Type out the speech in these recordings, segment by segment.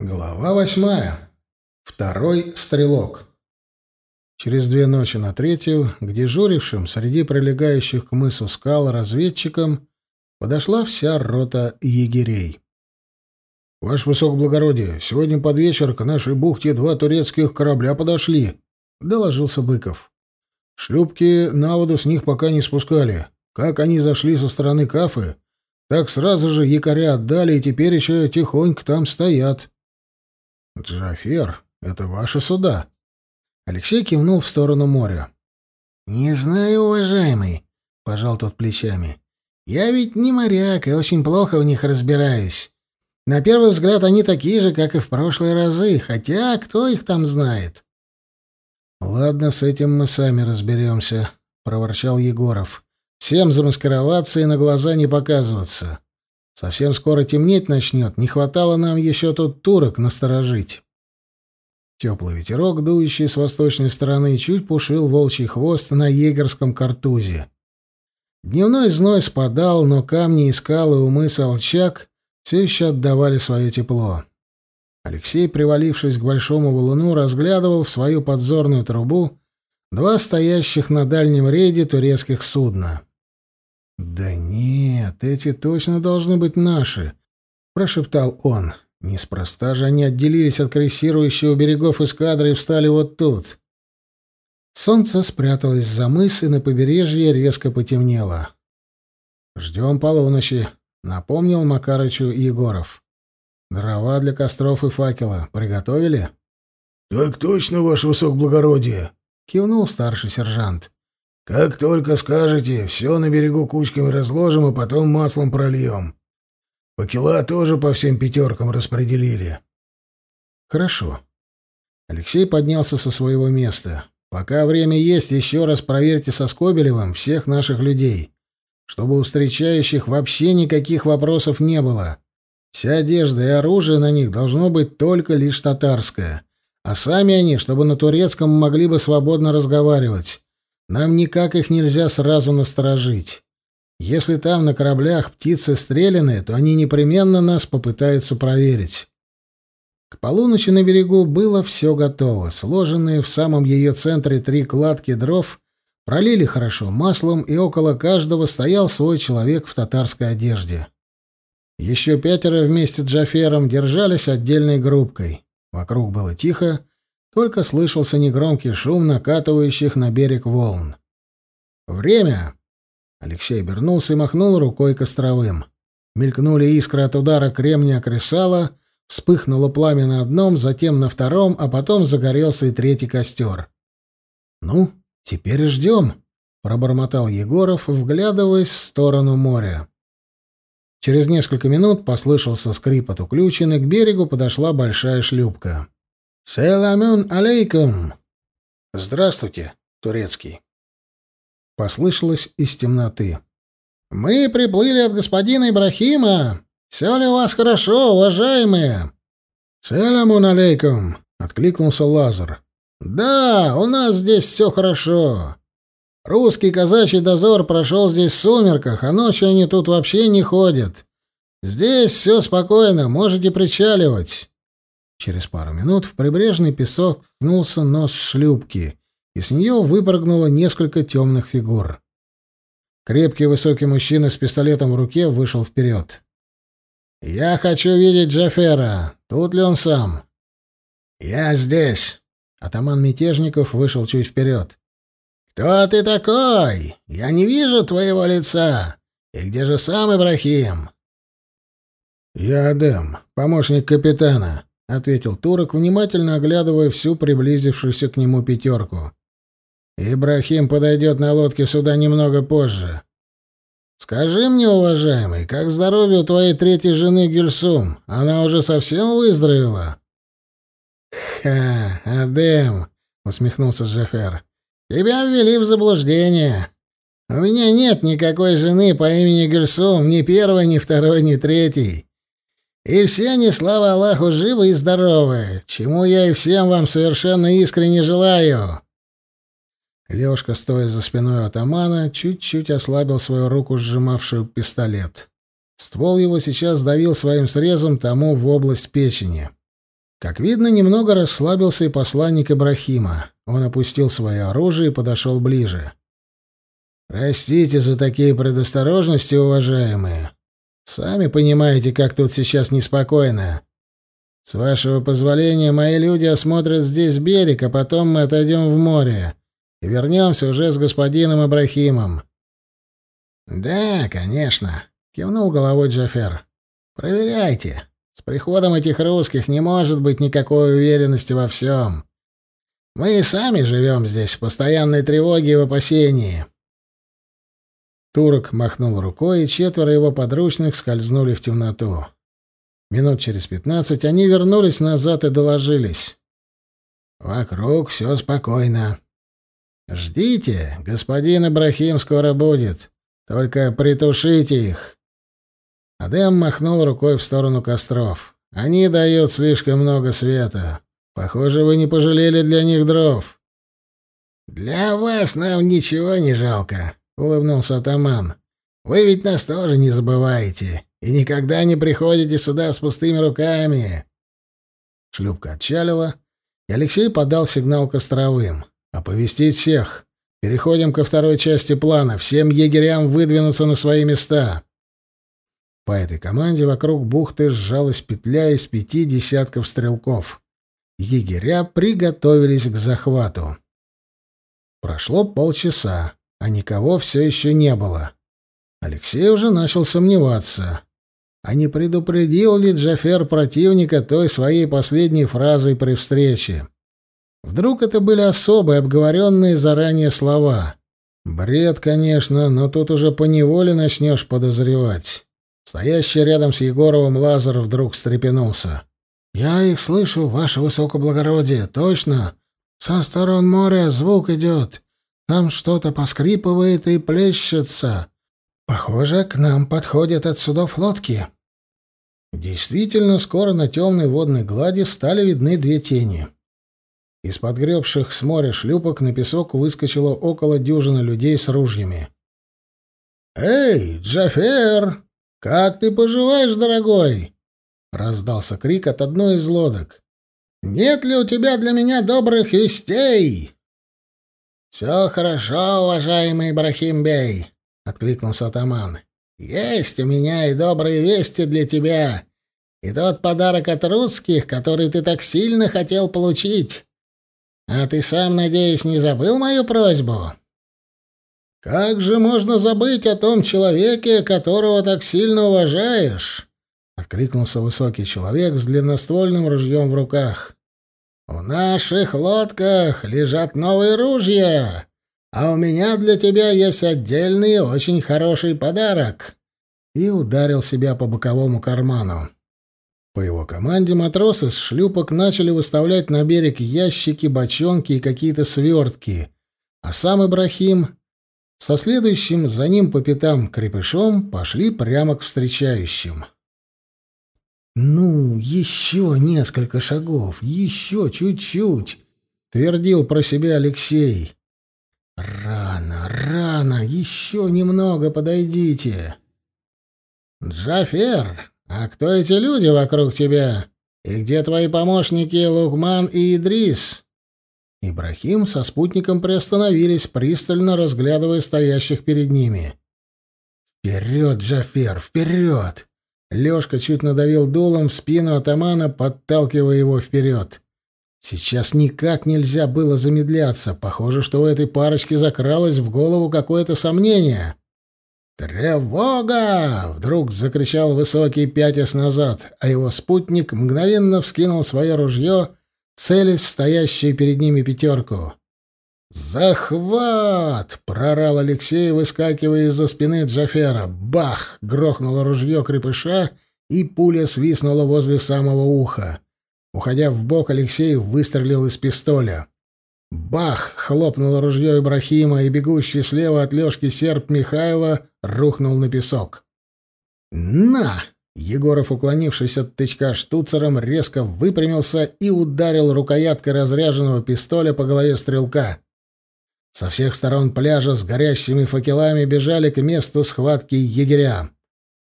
Глава восьмая. Второй стрелок. Через две ночи на третью, к дежурившим среди прилегающих к мысу скал разведчикам подошла вся рота егерей. — Ваше высокоблагородие, сегодня под вечер к нашей бухте два турецких корабля подошли, — доложился Быков. — Шлюпки на воду с них пока не спускали. Как они зашли со стороны Кафы, так сразу же якоря отдали и теперь еще тихонько там стоят. — «Джафер, это ваши суда?» Алексей кивнул в сторону моря. «Не знаю, уважаемый», — пожал тот плечами. «Я ведь не моряк и очень плохо в них разбираюсь. На первый взгляд они такие же, как и в прошлые разы, хотя кто их там знает?» «Ладно, с этим мы сами разберемся», — проворчал Егоров. «Всем замаскироваться и на глаза не показываться. Совсем скоро темнеть начнет, не хватало нам еще тут турок насторожить. Теплый ветерок, дующий с восточной стороны, чуть пушил волчий хвост на егерском картузе. Дневной зной спадал, но камни и скалы у мыса Алчак все еще отдавали свое тепло. Алексей, привалившись к большому валуну, разглядывал в свою подзорную трубу два стоящих на дальнем рейде турецких судна. «Да нет, эти точно должны быть наши», — прошептал он. «Неспроста же они отделились от крейсирующего берегов эскадры и встали вот тут». Солнце спряталось за мыс, и на побережье резко потемнело. «Ждем полуночи», — напомнил Макарычу Егоров. «Дрова для костров и факела приготовили?» «Так точно, ваше высокоблагородие», — кивнул старший сержант. Как только скажете, все на берегу кучками разложим, и потом маслом прольем. Покила тоже по всем пятеркам распределили. Хорошо. Алексей поднялся со своего места. Пока время есть, еще раз проверьте со Скобелевым всех наших людей, чтобы у встречающих вообще никаких вопросов не было. Вся одежда и оружие на них должно быть только лишь татарское, а сами они, чтобы на турецком могли бы свободно разговаривать. Нам никак их нельзя сразу насторожить. Если там на кораблях птицы стреляны, то они непременно нас попытаются проверить. К полуночи на берегу было все готово. Сложенные в самом ее центре три кладки дров пролили хорошо маслом, и около каждого стоял свой человек в татарской одежде. Еще пятеро вместе с Джафером держались отдельной группкой. Вокруг было тихо, только слышался негромкий шум накатывающих на берег волн. «Время!» Алексей обернулся и махнул рукой костровым. Мелькнули искры от удара кремня кресала, вспыхнуло пламя на одном, затем на втором, а потом загорелся и третий костер. «Ну, теперь ждем», — пробормотал Егоров, вглядываясь в сторону моря. Через несколько минут послышался скрип от уключины, к берегу подошла большая шлюпка. «Селамун алейкум!» «Здравствуйте, турецкий!» Послышалось из темноты. «Мы приплыли от господина Ибрахима. Все ли у вас хорошо, уважаемые?» «Селамун алейкум!» — откликнулся Лазар. «Да, у нас здесь все хорошо. Русский казачий дозор прошел здесь в сумерках, а ночью они тут вообще не ходят. Здесь все спокойно, можете причаливать. Через пару минут в прибрежный песок ткнулся нос шлюпки, и с нее выпрыгнуло несколько темных фигур. Крепкий высокий мужчина с пистолетом в руке вышел вперед. «Я хочу видеть Джафера. Тут ли он сам?» «Я здесь!» Атаман Мятежников вышел чуть вперед. «Кто ты такой? Я не вижу твоего лица. И где же сам Ибрахим?» «Я Адем, помощник капитана», — ответил турок, внимательно оглядывая всю приблизившуюся к нему пятерку. «Ибрахим подойдет на лодке сюда немного позже. Скажи мне, уважаемый, как здоровье у твоей третьей жены Гюльсум? Она уже совсем выздоровела?» «Ха, Адем!» — усмехнулся Джафер. «Тебя ввели в заблуждение. У меня нет никакой жены по имени Гюльсум, ни первой, ни второй, ни третьей. И все они, слава Аллаху, живы и здоровы, чему я и всем вам совершенно искренне желаю. Лёшка, стоя за спиной атамана, чуть-чуть ослабил свою руку, сжимавшую пистолет. Ствол его сейчас давил своим срезом тому в область печени. Как видно, немного расслабился и посланник Ибрахима. Он опустил свое оружие и подошел ближе. «Простите за такие предосторожности, уважаемые. Сами понимаете, как тут сейчас неспокойно. С вашего позволения, мои люди осмотрят здесь берег, а потом мы отойдем в море и вернемся уже с господином Ибрахимом». «Да, конечно», — кивнул головой Джафер. «Проверяйте. С приходом этих русских не может быть никакой уверенности во всем. Мы и сами живем здесь в постоянной тревоге и в опасении». Турок махнул рукой, и четверо его подручных скользнули в темноту. Минут через пятнадцать они вернулись назад и доложились. «Вокруг все спокойно. Ждите, господин Ибрахим скоро будет. Только притушите их». Адем махнул рукой в сторону костров. «Они дают слишком много света. Похоже, вы не пожалели для них дров». «Для вас нам ничего не жалко», — улыбнулся атаман. «Вы ведь нас тоже не забываете и никогда не приходите сюда с пустыми руками». Шлюпка отчалила, и Алексей подал сигнал костровым. «Оповестить всех. Переходим ко второй части плана. Всем егерям выдвинуться на свои места». По этой команде вокруг бухты сжалась петля из пяти десятков стрелков. Егеря приготовились к захвату. Прошло полчаса, а никого все еще не было. Алексей уже начал сомневаться. А не предупредил ли Джафер противника той своей последней фразой при встрече? Вдруг это были особые, обговоренные заранее слова? Бред, конечно, но тут уже поневоле начнешь подозревать. Стоящий рядом с Егоровым Лазар вдруг встрепенулся. «Я их слышу, ваше высокоблагородие, точно. Со сторон моря звук идет. Там что-то поскрипывает и плещется. Похоже, к нам подходят от судов лодки». Действительно, скоро на темной водной глади стали видны две тени. Из подгребших с моря шлюпок на песок выскочило около дюжины людей с ружьями. «Эй, Джафер!» «Как ты поживаешь, дорогой?» — раздался крик от одной из лодок. «Нет ли у тебя для меня добрых вестей?» «Все хорошо, уважаемый Брахимбей», — откликнулся атаман. «Есть у меня и добрые вести для тебя, и тот подарок от русских, который ты так сильно хотел получить. А ты сам, надеюсь, не забыл мою просьбу?» Как же можно забыть о том человеке, которого так сильно уважаешь? откликнулся высокий человек с длинноствольным ружьем в руках. В наших лодках лежат новые ружья, а у меня для тебя есть отдельный очень хороший подарок. И ударил себя по боковому карману. По его команде матросы с шлюпок начали выставлять на берег ящики, бочонки и какие-то свертки, а сам Ибрахим со следующим за ним по пятам крепышом пошли прямо к встречающим. «Ну, еще несколько шагов, еще чуть-чуть», — твердил про себя Алексей. «Рано, рано, еще немного подойдите». «Джафер, а кто эти люди вокруг тебя? И где твои помощники Лукман и Идрис?» Ибрахим со спутником приостановились, пристально разглядывая стоящих перед ними. «Вперед, Джафер, вперед!» Лёшка чуть надавил дулом в спину атамана, подталкивая его вперед. Сейчас никак нельзя было замедляться. Похоже, что у этой парочки закралось в голову какое-то сомнение. «Тревога!» — вдруг закричал высокий пятясь назад, а его спутник мгновенно вскинул свое ружье целясь в стоящую перед ними пятерку. «Захват!» — прорал Алексей, выскакивая из-за спины Джафера. Бах! — грохнуло ружье крепыша, и пуля свистнула возле самого уха. Уходя в бок, Алексей выстрелил из пистоля. Бах! — хлопнуло ружье Ибрахима, и бегущий слева от Лешки серп Михайла рухнул на песок. «На!» Егоров, уклонившись от тычка штуцером, резко выпрямился и ударил рукояткой разряженного пистоля по голове стрелка. Со всех сторон пляжа с горящими факелами бежали к месту схватки егеря.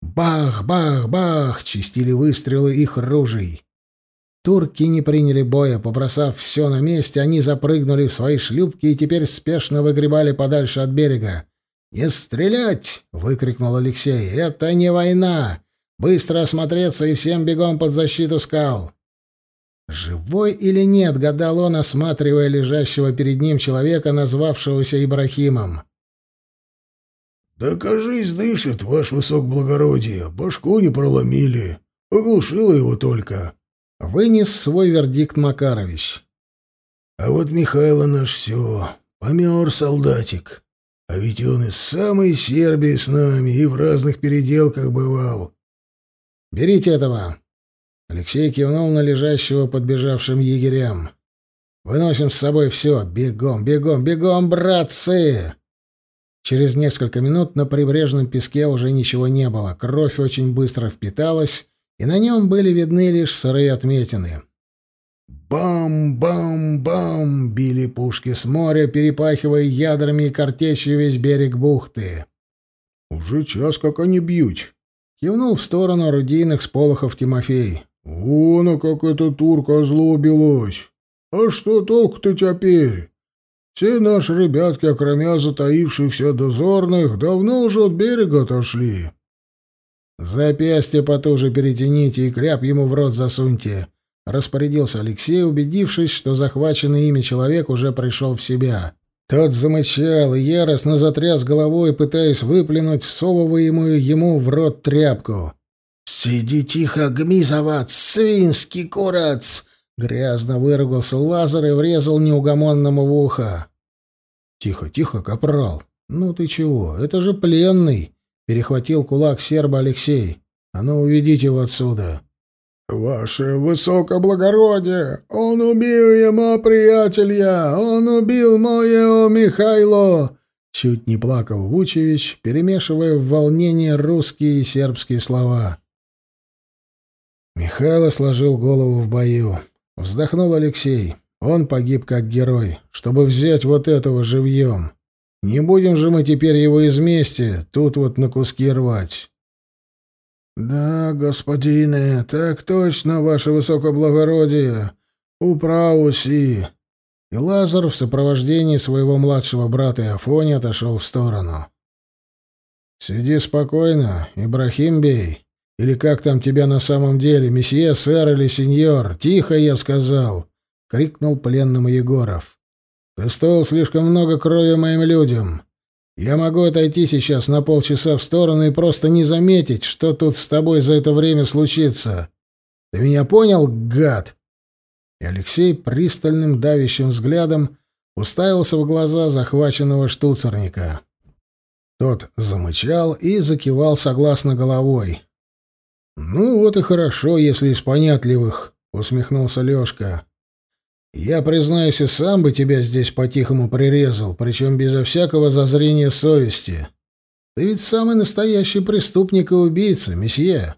Бах, бах, бах! Чистили выстрелы их ружей. Турки не приняли боя. Побросав все на месте, они запрыгнули в свои шлюпки и теперь спешно выгребали подальше от берега. «Не стрелять!» — выкрикнул Алексей. «Это не война! Быстро осмотреться и всем бегом под защиту скал!» Живой или нет, гадал он, осматривая лежащего перед ним человека, назвавшегося Ибрахимом. «Да, кажись, дышит, ваш высокоблагородие. Башку не проломили. Оглушило его только». Вынес свой вердикт Макарович. «А вот Михайло наш все. Помер солдатик. А ведь он из самой Сербии с нами и в разных переделках бывал». «Берите этого». Алексей кивнул на лежащего подбежавшим егерям. «Выносим с собой все. Бегом, бегом, бегом, братцы!» Через несколько минут на прибрежном песке уже ничего не было. Кровь очень быстро впиталась, и на нем были видны лишь сырые отметины. Бам-бам-бам били пушки с моря, перепахивая ядрами и картечью весь берег бухты. «Уже час как они бьют», — кивнул в сторону орудийных сполохов Тимофей. «Вон, а как эта турка озлобилась! А что толк-то теперь? Все наши ребятки, окромя затаившихся дозорных, давно уже от берега отошли. «Запястье потуже перетяните и кряп ему в рот засуньте», — распорядился Алексей, убедившись, что захваченный ими человек уже пришел в себя. Тот замычал и яростно затряс головой, пытаясь выплюнуть всовываемую ему в рот тряпку. «Сиди тихо, гмизоват, свинский курац!» Грязно выругался Лазар и врезал неугомонному в ухо. «Тихо, тихо, капрал! Ну ты чего? Это же пленный!» — перехватил кулак серба Алексей. «А ну, уведите его отсюда!» «Ваше высокоблагородие! Он убил ему приятеля! Он убил моего Михайло!» Чуть не плакал Вучевич, перемешивая в волнении русские и сербские слова. Михайло сложил голову в бою. Вздохнул Алексей. Он погиб как герой, чтобы взять вот этого живьем. Не будем же мы теперь его из мести тут вот на куски рвать. Да, господине, так точно, ваше высокоблагородие. Управу си. И Лазар в сопровождении своего младшего брата Афони отошел в сторону. «Сиди спокойно, Ибрахим Бей. Или как там тебя на самом деле, месье, сэр или сеньор? Тихо, я сказал!» — крикнул пленному Егоров. «Ты стоил слишком много крови моим людям. Я могу отойти сейчас на полчаса в сторону и просто не заметить, что тут с тобой за это время случится. Ты меня понял, гад?» И Алексей пристальным давящим взглядом уставился в глаза захваченного штуцерника. Тот замычал и закивал согласно головой. «Ну вот и хорошо, если из понятливых», — усмехнулся Лёшка. «Я, признаюсь, и сам бы тебя здесь по-тихому прирезал, причем безо всякого зазрения совести. Ты ведь самый настоящий преступник и убийца, месье.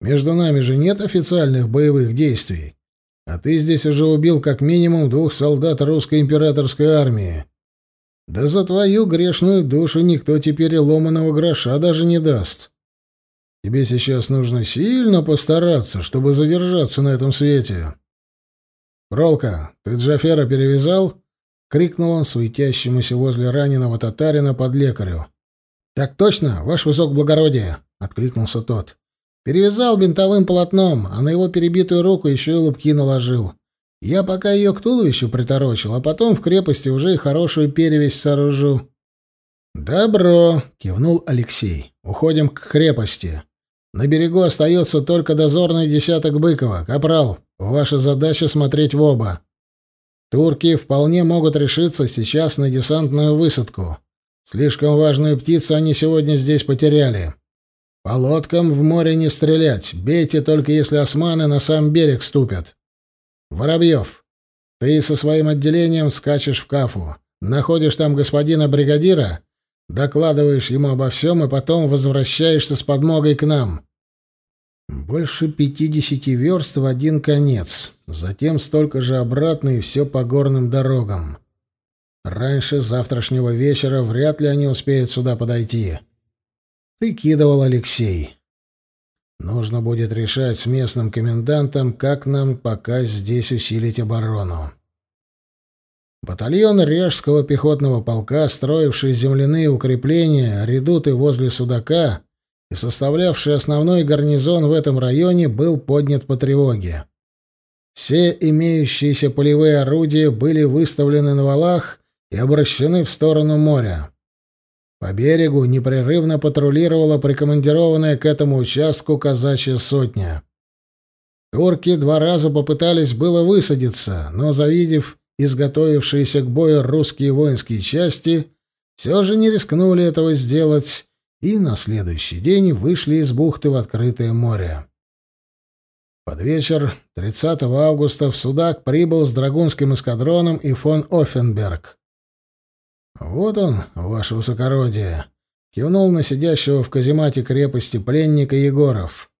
Между нами же нет официальных боевых действий. А ты здесь уже убил как минимум двух солдат русской императорской армии. Да за твою грешную душу никто теперь ломаного гроша даже не даст. Тебе сейчас нужно сильно постараться, чтобы задержаться на этом свете. Ролка, ты Джафера перевязал? крикнул он суетящемуся возле раненого татарина под лекарю. Так точно, ваш высокоблагородие, откликнулся тот. Перевязал бинтовым полотном, а на его перебитую руку еще и лупки наложил. Я пока ее к туловищу приторочил, а потом в крепости уже и хорошую перевязь сооружу. «Добро!» — кивнул Алексей. «Уходим к крепости. На берегу остается только дозорный десяток Быкова. Капрал, ваша задача смотреть в оба. Турки вполне могут решиться сейчас на десантную высадку. Слишком важную птицу они сегодня здесь потеряли. По лодкам в море не стрелять. Бейте только если османы на сам берег ступят. Воробьев, ты со своим отделением скачешь в Кафу. Находишь там господина бригадира Докладываешь ему обо всем и потом возвращаешься с подмогой к нам. Больше пятидесяти верст в один конец, затем столько же обратно и все по горным дорогам. Раньше завтрашнего вечера вряд ли они успеют сюда подойти. Прикидывал Алексей. Нужно будет решать с местным комендантом, как нам пока здесь усилить оборону. Батальон Режского пехотного полка, строивший земляные укрепления, редуты возле Судака и составлявший основной гарнизон в этом районе, был поднят по тревоге. Все имеющиеся полевые орудия были выставлены на валах и обращены в сторону моря. По берегу непрерывно патрулировала прикомандированная к этому участку казачья сотня. Турки два раза попытались было высадиться, но, завидев изготовившиеся к бою русские воинские части, все же не рискнули этого сделать и на следующий день вышли из бухты в открытое море. Под вечер 30 августа в Судак прибыл с драгунским эскадроном и фон Оффенберг. «Вот он, ваше высокородие», — кивнул на сидящего в каземате крепости пленника Егоров.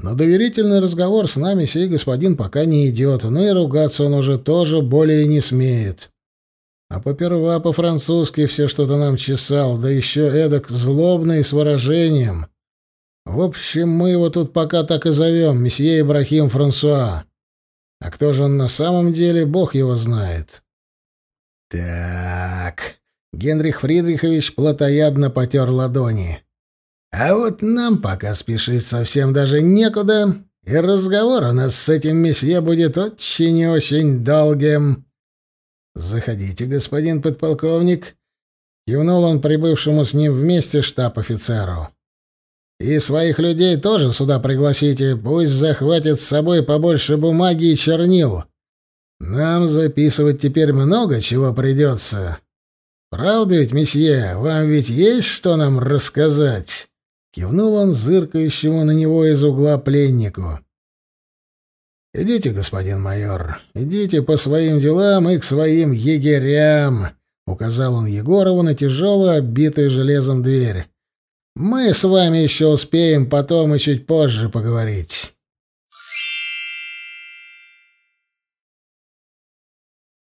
Но доверительный разговор с нами сей господин пока не идет, но и ругаться он уже тоже более не смеет. А поперва по-французски все что-то нам чесал, да еще эдак злобно и с выражением. В общем, мы его тут пока так и зовем, месье Ибрахим Франсуа. А кто же он на самом деле, бог его знает. Так, Генрих Фридрихович плотоядно потер ладони. А вот нам пока спешить совсем даже некуда, и разговор у нас с этим месье будет очень и очень долгим. Заходите, господин подполковник, кивнул он прибывшему с ним вместе штаб-офицеру. И своих людей тоже сюда пригласите, пусть захватят с собой побольше бумаги и чернил. Нам записывать теперь много чего придется. Правда ведь, месье, вам ведь есть что нам рассказать? Кивнул он зыркающему на него из угла пленнику. «Идите, господин майор, идите по своим делам и к своим егерям», — указал он Егорову на тяжелую, оббитую железом дверь. «Мы с вами еще успеем потом и чуть позже поговорить».